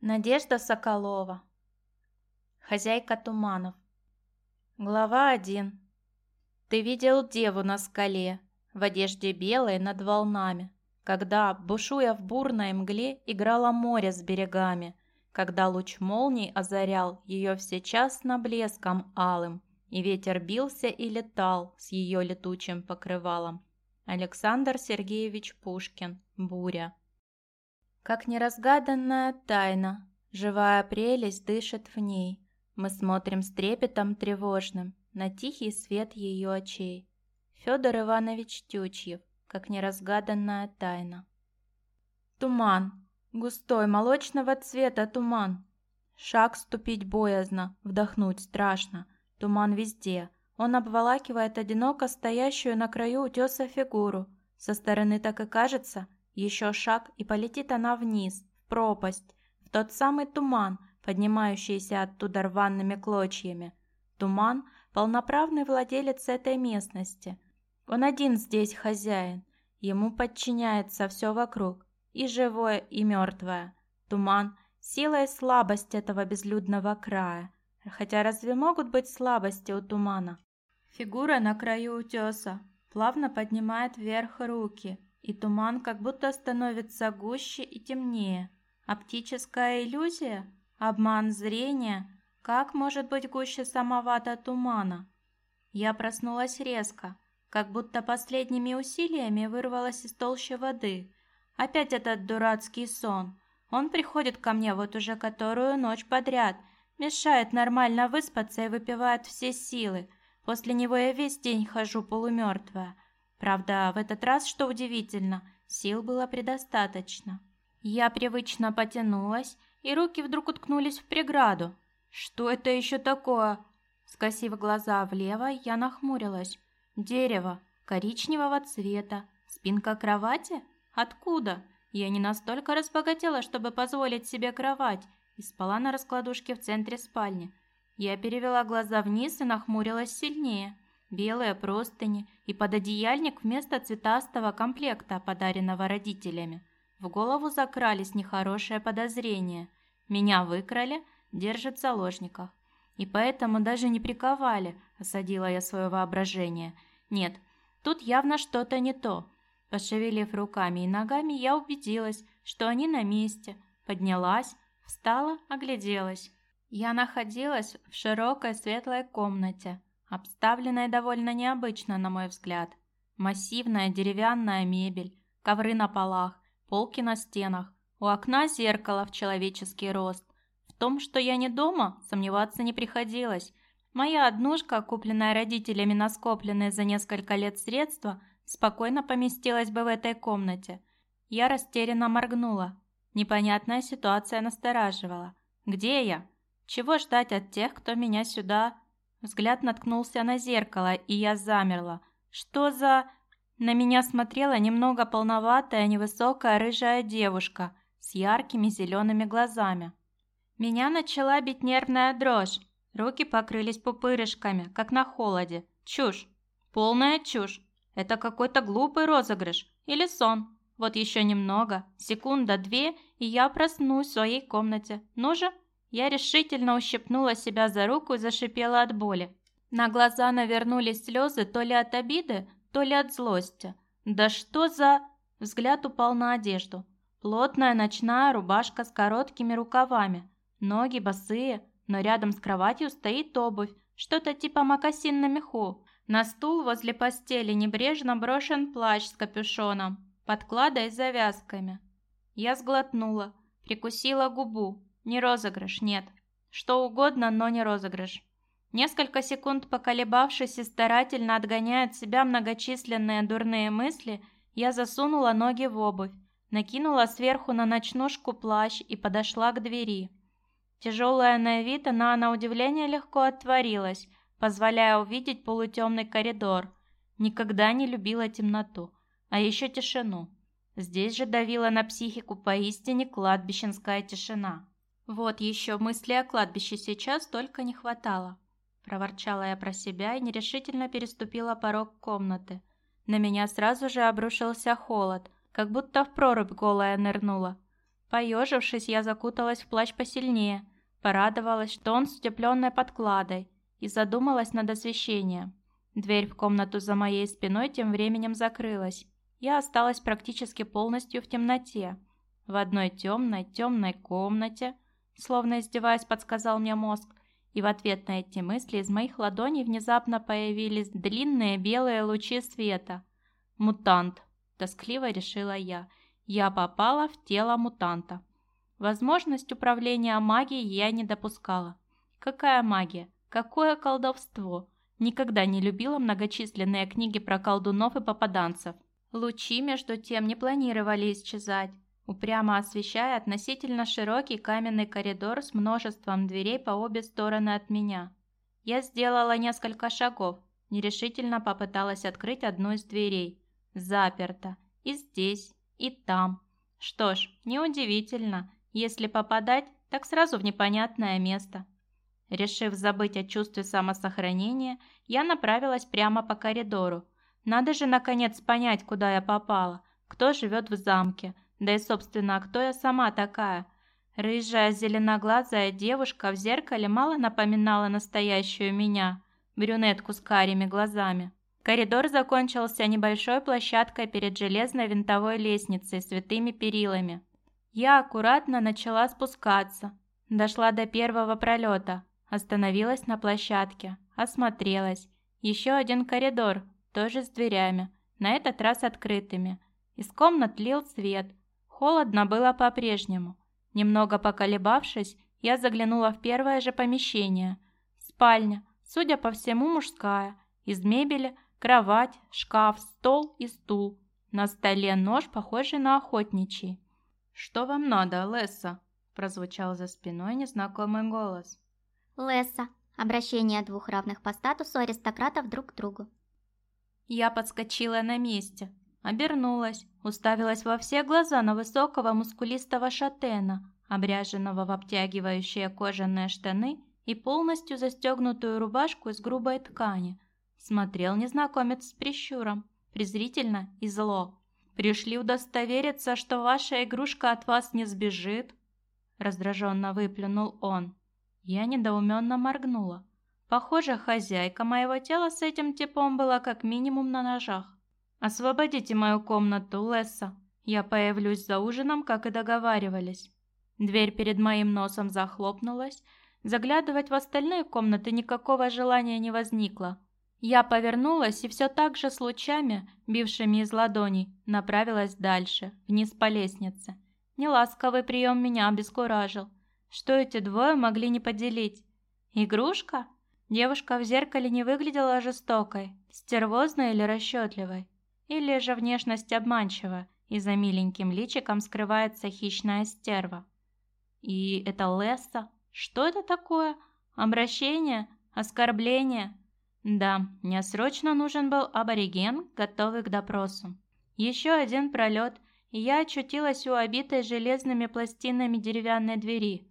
Надежда Соколова. Хозяйка туманов. Глава 1. Ты видел деву на скале, в одежде белой над волнами, когда, бушуя в бурной мгле, играло море с берегами, когда луч молний озарял ее всечасно блеском алым, и ветер бился и летал с ее летучим покрывалом. Александр Сергеевич Пушкин. Буря. Как неразгаданная тайна, живая прелесть дышит в ней. Мы смотрим с трепетом тревожным на тихий свет ее очей. Федор Иванович Тючьев, как неразгаданная тайна. Туман, густой, молочного цвета туман. Шаг ступить боязно, вдохнуть страшно. Туман везде. Он обволакивает одиноко стоящую на краю утеса фигуру. Со стороны так и кажется – еще шаг, и полетит она вниз, в пропасть, в тот самый туман, поднимающийся оттуда рваными клочьями. Туман – полноправный владелец этой местности. Он один здесь хозяин. Ему подчиняется все вокруг, и живое, и мертвое. Туман – сила и слабость этого безлюдного края. Хотя разве могут быть слабости у тумана? Фигура на краю утеса плавно поднимает вверх руки – и туман как будто становится гуще и темнее. Оптическая иллюзия? Обман зрения? Как может быть гуще самовата тумана? Я проснулась резко, как будто последними усилиями вырвалась из толщи воды. Опять этот дурацкий сон. Он приходит ко мне вот уже которую ночь подряд, мешает нормально выспаться и выпивает все силы. После него я весь день хожу полумертвая. Правда, в этот раз, что удивительно, сил было предостаточно. Я привычно потянулась, и руки вдруг уткнулись в преграду. «Что это еще такое?» Скосив глаза влево, я нахмурилась. «Дерево, коричневого цвета, спинка кровати? Откуда?» Я не настолько разбогатела, чтобы позволить себе кровать, и спала на раскладушке в центре спальни. Я перевела глаза вниз и нахмурилась сильнее белые простыни и пододеяльник вместо цветастого комплекта, подаренного родителями. В голову закрались нехорошие подозрения. Меня выкрали, держат в заложниках. И поэтому даже не приковали, осадила я свое воображение. Нет, тут явно что-то не то. Пошевелив руками и ногами, я убедилась, что они на месте. Поднялась, встала, огляделась. Я находилась в широкой светлой комнате, обставленная довольно необычно, на мой взгляд. Массивная деревянная мебель, ковры на полах, полки на стенах, у окна зеркало в человеческий рост. В том, что я не дома, сомневаться не приходилось. Моя однушка, купленная родителями на скопленные за несколько лет средства, спокойно поместилась бы в этой комнате. Я растерянно моргнула. Непонятная ситуация настораживала. Где я? Чего ждать от тех, кто меня сюда Взгляд наткнулся на зеркало, и я замерла. Что за... На меня смотрела немного полноватая, невысокая рыжая девушка с яркими зелеными глазами. Меня начала бить нервная дрожь. Руки покрылись пупырышками, как на холоде. Чушь. Полная чушь. Это какой-то глупый розыгрыш. Или сон. Вот еще немного. Секунда-две, и я проснусь в своей комнате. Ну же, я решительно ущипнула себя за руку и зашипела от боли. На глаза навернулись слезы то ли от обиды, то ли от злости. «Да что за...» Взгляд упал на одежду. Плотная ночная рубашка с короткими рукавами. Ноги босые, но рядом с кроватью стоит обувь, что-то типа мокасин на меху. На стул возле постели небрежно брошен плащ с капюшоном, подкладой с завязками. Я сглотнула, прикусила губу, не розыгрыш, нет. Что угодно, но не розыгрыш. Несколько секунд поколебавшись и старательно отгоняя от себя многочисленные дурные мысли, я засунула ноги в обувь, накинула сверху на ночнушку плащ и подошла к двери. Тяжелая на вид, она на удивление легко отворилась, позволяя увидеть полутемный коридор. Никогда не любила темноту, а еще тишину. Здесь же давила на психику поистине кладбищенская тишина. Вот еще мысли о кладбище сейчас только не хватало. Проворчала я про себя и нерешительно переступила порог комнаты. На меня сразу же обрушился холод, как будто в прорубь голая нырнула. Поежившись, я закуталась в плащ посильнее, порадовалась, что он с утепленной подкладой, и задумалась над освещением. Дверь в комнату за моей спиной тем временем закрылась. Я осталась практически полностью в темноте. В одной темной, темной комнате, словно издеваясь, подсказал мне мозг, и в ответ на эти мысли из моих ладоней внезапно появились длинные белые лучи света. «Мутант», – тоскливо решила я. Я попала в тело мутанта. Возможность управления магией я не допускала. Какая магия? Какое колдовство? Никогда не любила многочисленные книги про колдунов и попаданцев. Лучи, между тем, не планировали исчезать, упрямо освещая относительно широкий каменный коридор с множеством дверей по обе стороны от меня. Я сделала несколько шагов, нерешительно попыталась открыть одну из дверей. Заперто. И здесь, и там. Что ж, неудивительно, если попадать, так сразу в непонятное место. Решив забыть о чувстве самосохранения, я направилась прямо по коридору, надо же, наконец, понять, куда я попала, кто живет в замке, да и, собственно, кто я сама такая. Рыжая зеленоглазая девушка в зеркале мало напоминала настоящую меня, брюнетку с карими глазами. Коридор закончился небольшой площадкой перед железной винтовой лестницей с витыми перилами. Я аккуратно начала спускаться. Дошла до первого пролета, остановилась на площадке, осмотрелась. Еще один коридор, тоже с дверями, на этот раз открытыми. Из комнат лил свет. Холодно было по-прежнему. Немного поколебавшись, я заглянула в первое же помещение. Спальня, судя по всему, мужская. Из мебели кровать, шкаф, стол и стул. На столе нож, похожий на охотничий. «Что вам надо, Лесса?» – прозвучал за спиной незнакомый голос. «Лесса. Обращение двух равных по статусу аристократов друг к другу. Я подскочила на месте, обернулась, уставилась во все глаза на высокого мускулистого шатена, обряженного в обтягивающие кожаные штаны и полностью застегнутую рубашку из грубой ткани. Смотрел незнакомец с прищуром, презрительно и зло. «Пришли удостовериться, что ваша игрушка от вас не сбежит?» Раздраженно выплюнул он. Я недоуменно моргнула. Похоже, хозяйка моего тела с этим типом была как минимум на ножах. «Освободите мою комнату, Лесса. Я появлюсь за ужином, как и договаривались». Дверь перед моим носом захлопнулась. Заглядывать в остальные комнаты никакого желания не возникло. Я повернулась и все так же с лучами, бившими из ладоней, направилась дальше, вниз по лестнице. Неласковый прием меня обескуражил. Что эти двое могли не поделить? Игрушка? Девушка в зеркале не выглядела жестокой, стервозной или расчетливой. Или же внешность обманчива, и за миленьким личиком скрывается хищная стерва. И это Лесса? Что это такое? Обращение? Оскорбление? Да, мне срочно нужен был абориген, готовый к допросу. Еще один пролет, и я очутилась у обитой железными пластинами деревянной двери.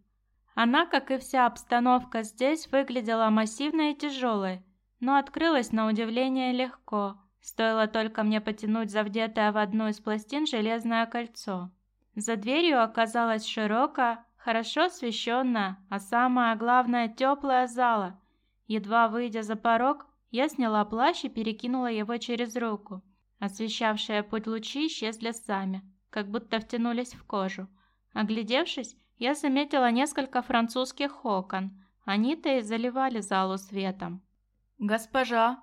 Она, как и вся обстановка здесь, выглядела массивной и тяжелой, но открылась на удивление легко. Стоило только мне потянуть завдетое в одну из пластин железное кольцо. За дверью оказалась широкая, хорошо освещенная, а самое главное теплая зала. Едва выйдя за порог, я сняла плащ и перекинула его через руку. Освещавшие путь лучи исчезли сами, как будто втянулись в кожу. Оглядевшись, я заметила несколько французских окон. Они-то и заливали залу светом. «Госпожа!»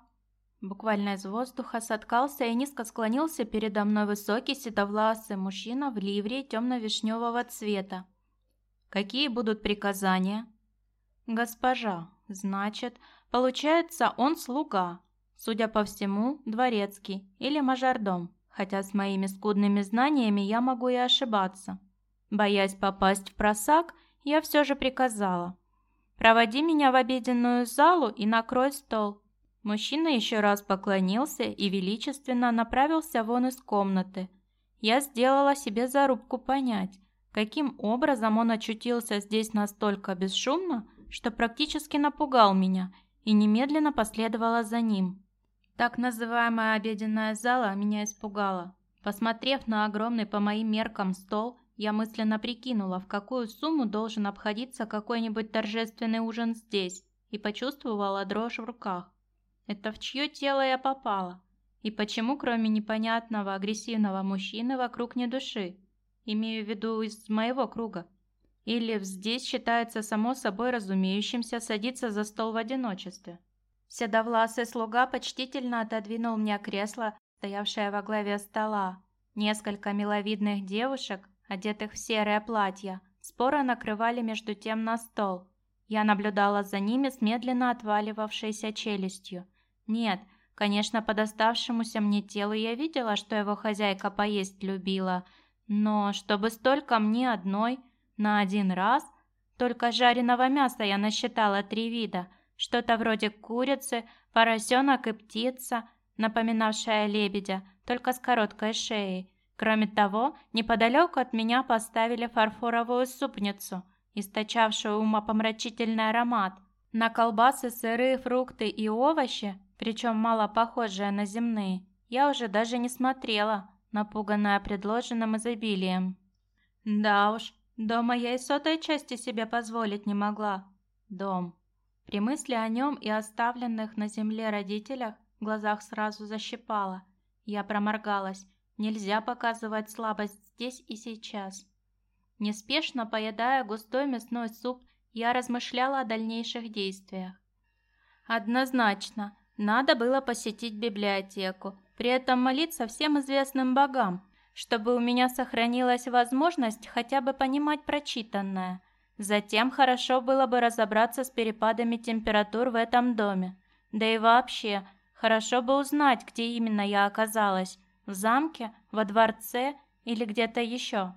Буквально из воздуха соткался и низко склонился передо мной высокий седовласый мужчина в ливре темно-вишневого цвета. «Какие будут приказания?» «Госпожа, значит, получается, он слуга. Судя по всему, дворецкий или мажордом, хотя с моими скудными знаниями я могу и ошибаться». Боясь попасть в просак, я все же приказала. «Проводи меня в обеденную залу и накрой стол». Мужчина еще раз поклонился и величественно направился вон из комнаты. Я сделала себе зарубку понять, каким образом он очутился здесь настолько бесшумно, что практически напугал меня и немедленно последовала за ним. Так называемая обеденная зала меня испугала. Посмотрев на огромный по моим меркам стол, Я мысленно прикинула, в какую сумму должен обходиться какой-нибудь торжественный ужин здесь, и почувствовала дрожь в руках. Это в чье тело я попала? И почему, кроме непонятного агрессивного мужчины, вокруг не души? Имею в виду из моего круга. Или здесь считается само собой разумеющимся садиться за стол в одиночестве. Седовласый слуга почтительно отодвинул мне кресло, стоявшее во главе стола. Несколько миловидных девушек, одетых в серое платье, споро накрывали между тем на стол. Я наблюдала за ними с медленно отваливавшейся челюстью. Нет, конечно, по доставшемуся мне телу я видела, что его хозяйка поесть любила, но чтобы столько мне одной – на один раз только жареного мяса я насчитала три вида. Что-то вроде курицы, поросенок и птица, напоминавшая лебедя, только с короткой шеей. Кроме того, неподалеку от меня поставили фарфоровую супницу, источавшую умопомрачительный аромат. На колбасы, сыры, фрукты и овощи, причем мало похожие на земные, я уже даже не смотрела, напуганная предложенным изобилием. Да уж, Дома я и сотой части себе позволить не могла. Дом. При мысли о нем и оставленных на земле родителях в глазах сразу защипало. Я проморгалась. Нельзя показывать слабость здесь и сейчас. Неспешно поедая густой мясной суп, я размышляла о дальнейших действиях. Однозначно, надо было посетить библиотеку, при этом молиться всем известным богам, чтобы у меня сохранилась возможность хотя бы понимать прочитанное. Затем хорошо было бы разобраться с перепадами температур в этом доме. Да и вообще, хорошо бы узнать, где именно я оказалась. В замке, во дворце или где-то еще.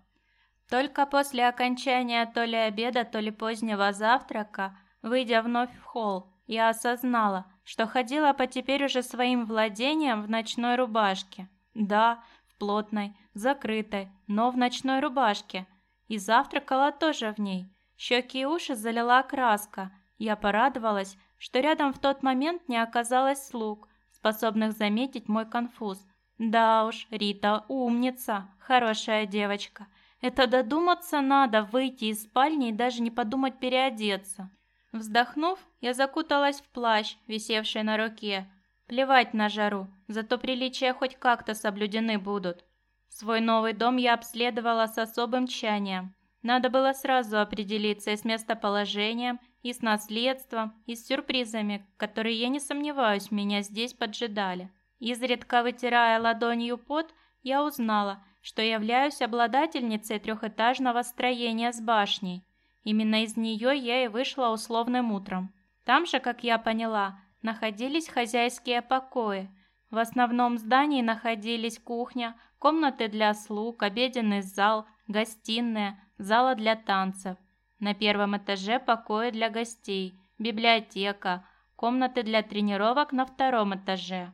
Только после окончания то ли обеда, то ли позднего завтрака, выйдя вновь в холл, я осознала, что ходила по теперь уже своим владениям в ночной рубашке. Да, плотной, закрытой, но в ночной рубашке. И завтракала тоже в ней. Щеки и уши залила краска. Я порадовалась, что рядом в тот момент не оказалось слуг, способных заметить мой конфуз. Да уж, Рита умница, хорошая девочка. Это додуматься надо, выйти из спальни и даже не подумать переодеться. Вздохнув, я закуталась в плащ, висевший на руке, Плевать на жару, зато приличия хоть как-то соблюдены будут. Свой новый дом я обследовала с особым тщанием. Надо было сразу определиться и с местоположением, и с наследством, и с сюрпризами, которые, я не сомневаюсь, меня здесь поджидали. Изредка вытирая ладонью пот, я узнала, что являюсь обладательницей трехэтажного строения с башней. Именно из нее я и вышла условным утром. Там же, как я поняла, находились хозяйские покои. В основном здании находились кухня, комнаты для слуг, обеденный зал, гостиная, зала для танцев. На первом этаже покои для гостей, библиотека, комнаты для тренировок на втором этаже.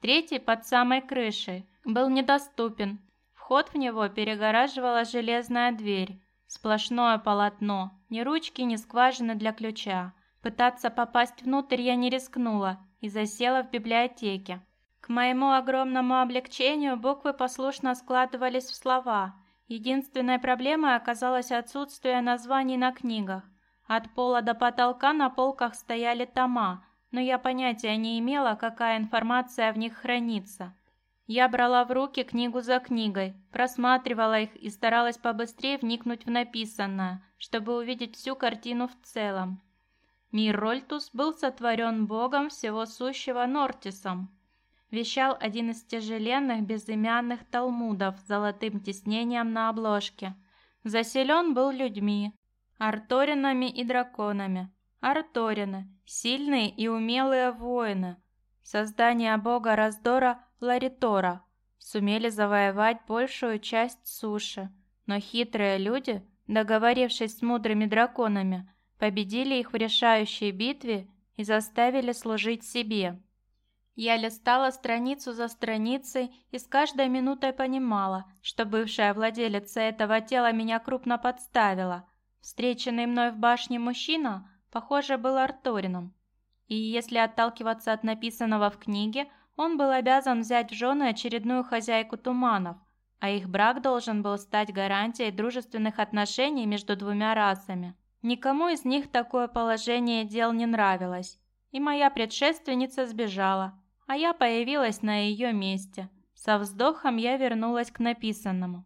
Третий под самой крышей был недоступен. Вход в него перегораживала железная дверь. Сплошное полотно, ни ручки, ни скважины для ключа. Пытаться попасть внутрь я не рискнула и засела в библиотеке. К моему огромному облегчению буквы послушно складывались в слова. Единственной проблемой оказалось отсутствие названий на книгах. От пола до потолка на полках стояли тома, но я понятия не имела, какая информация в них хранится. Я брала в руки книгу за книгой, просматривала их и старалась побыстрее вникнуть в написанное, чтобы увидеть всю картину в целом. Мир Рольтус был сотворен богом всего сущего Нортисом. Вещал один из тяжеленных безымянных талмудов с золотым тиснением на обложке. Заселен был людьми, арторинами и драконами. Арторины – сильные и умелые воины. Создание бога раздора Ларитора сумели завоевать большую часть суши, но хитрые люди, договорившись с мудрыми драконами, победили их в решающей битве и заставили служить себе. Я листала страницу за страницей и с каждой минутой понимала, что бывшая владелица этого тела меня крупно подставила. Встреченный мной в башне мужчина, похоже, был Арторином. И если отталкиваться от написанного в книге, он был обязан взять в жены очередную хозяйку туманов. а их брак должен был стать гарантией дружественных отношений между двумя расами. Никому из них такое положение дел не нравилось, и моя предшественница сбежала, а я появилась на ее месте. Со вздохом я вернулась к написанному.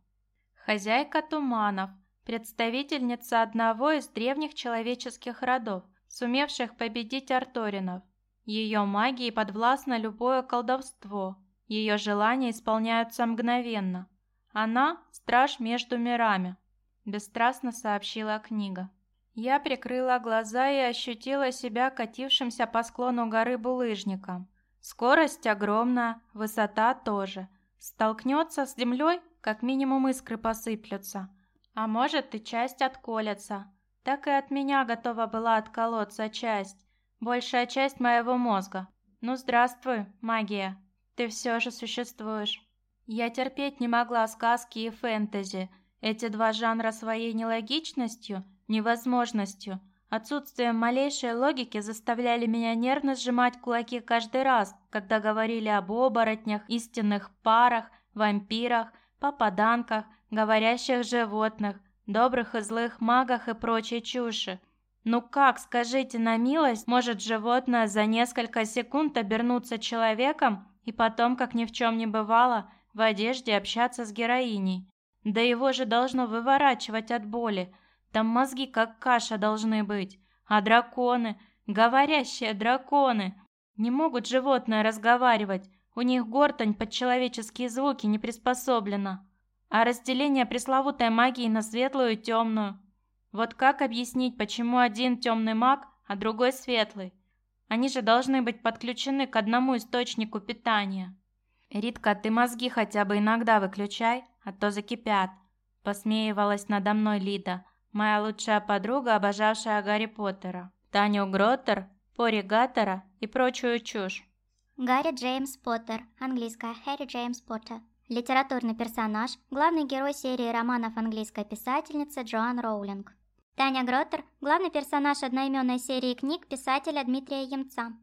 Хозяйка туманов, представительница одного из древних человеческих родов, сумевших победить Арторинов. Ее магии подвластно любое колдовство, ее желания исполняются мгновенно. Она – страж между мирами, бесстрастно сообщила книга. Я прикрыла глаза и ощутила себя катившимся по склону горы булыжником. Скорость огромная, высота тоже. Столкнется с землей, как минимум искры посыплются. А может и часть отколется. Так и от меня готова была отколоться часть. Большая часть моего мозга. Ну здравствуй, магия. Ты все же существуешь. Я терпеть не могла сказки и фэнтези. Эти два жанра своей нелогичностью, невозможностью, отсутствием малейшей логики заставляли меня нервно сжимать кулаки каждый раз, когда говорили об оборотнях, истинных парах, вампирах, попаданках, говорящих животных, добрых и злых магах и прочей чуши. Ну как, скажите на милость, может животное за несколько секунд обернуться человеком и потом, как ни в чем не бывало, в одежде общаться с героиней? Да его же должно выворачивать от боли. Там мозги как каша должны быть. А драконы, говорящие драконы, не могут животное разговаривать. У них гортань под человеческие звуки не приспособлена а разделение пресловутой магии на светлую и темную. Вот как объяснить, почему один темный маг, а другой светлый? Они же должны быть подключены к одному источнику питания. Ритка, ты мозги хотя бы иногда выключай, а то закипят. Посмеивалась надо мной Лида, моя лучшая подруга, обожавшая Гарри Поттера, Таню Гроттер, Пори Гаттера и прочую чушь. Гарри Джеймс Поттер, английская Harry Джеймс Поттер. Литературный персонаж, главный герой серии романов английской писательницы Джоан Роулинг. Таня Гроттер – главный персонаж одноименной серии книг писателя Дмитрия Емца.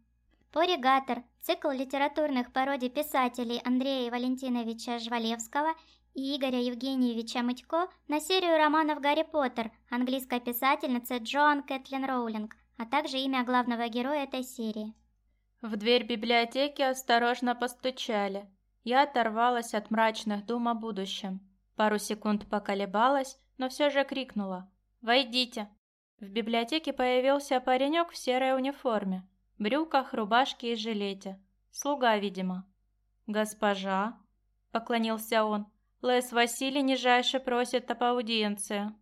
Пори Гаттер – цикл литературных пародий писателей Андрея Валентиновича Жвалевского и Игоря Евгеньевича Мытько на серию романов «Гарри Поттер» английской писательницы Джоан Кэтлин Роулинг, а также имя главного героя этой серии. В дверь библиотеки осторожно постучали. Я оторвалась от мрачных дум о будущем. Пару секунд поколебалась, но все же крикнула «Войдите!». В библиотеке появился паренек в серой униформе, брюках, рубашке и жилете. Слуга, видимо. «Госпожа!» — поклонился он. «Лес Василий нижайше просит об аудиенции».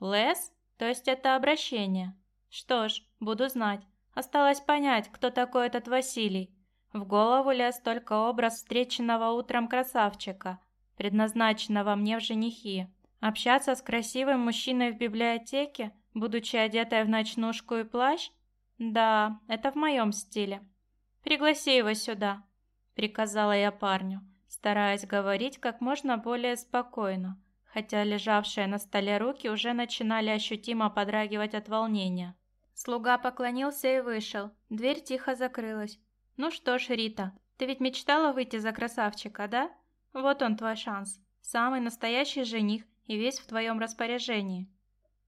«Лес? То есть это обращение? Что ж, буду знать. Осталось понять, кто такой этот Василий. В голову лез только образ встреченного утром красавчика, предназначенного мне в женихи. Общаться с красивым мужчиной в библиотеке, будучи одетой в ночнушку и плащ? Да, это в моем стиле. «Пригласи его сюда», — приказала я парню, стараясь говорить как можно более спокойно, хотя лежавшие на столе руки уже начинали ощутимо подрагивать от волнения. Слуга поклонился и вышел. Дверь тихо закрылась. «Ну что ж, Рита, ты ведь мечтала выйти за красавчика, да? Вот он твой шанс. Самый настоящий жених и весь в твоем распоряжении.